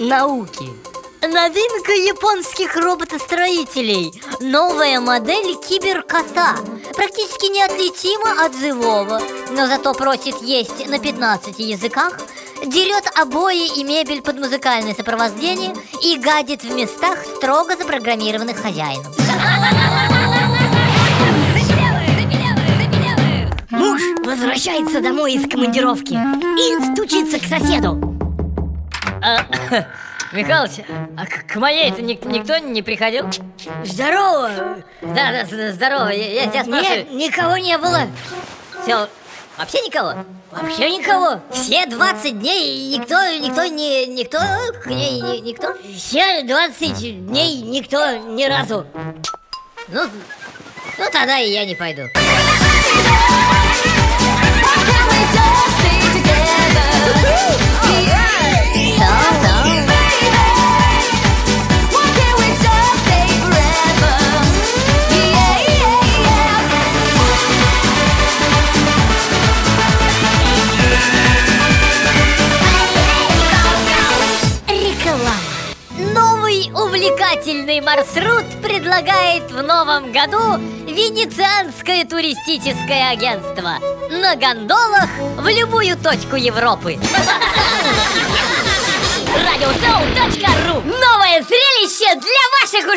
науки. Новинка японских роботостроителей. Новая модель киберкота. Практически неотличима от живого Но зато просит есть на 15 языках Дерет обои и мебель под музыкальное сопровождение И гадит в местах строго запрограммированных хозяином Муж возвращается домой из командировки И стучится к соседу а, Михалыч, а к, к моей-то ник никто не приходил? Здорово! Да, да, здорово, я, я тебя спрашиваю Нет, никого не было Все, вообще никого? Вообще никого Все 20 дней никто, никто, не, никто к ней, не, никто Все 20 дней никто ни разу Ну, ну тогда и я не пойду увлекательный маршрут предлагает в новом году Венецианское туристическое агентство. На гондолах в любую точку Европы. Радиосоу.ру Новое зрелище для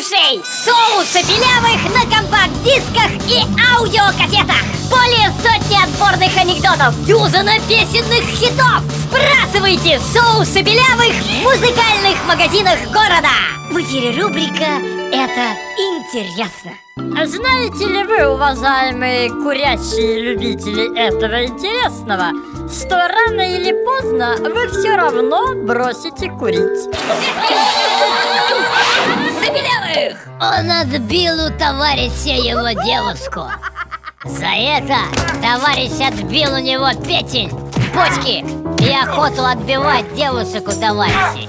ушей Соусы белявых на компакт-дисках и аудиокассетах. Более сотни отборных анекдотов Дюзана песенных хитов. Сбрасывайте соусы белявых в музыкальных магазинах города. В эфире рубрика «Это интересно» а знаете ли вы, уважаемые курящие любители этого интересного, что рано или поздно вы все равно бросите курить? Он отбил у товарища его девушку. За это товарищ отбил у него печень, почки и охоту отбивать девушек у товарищей.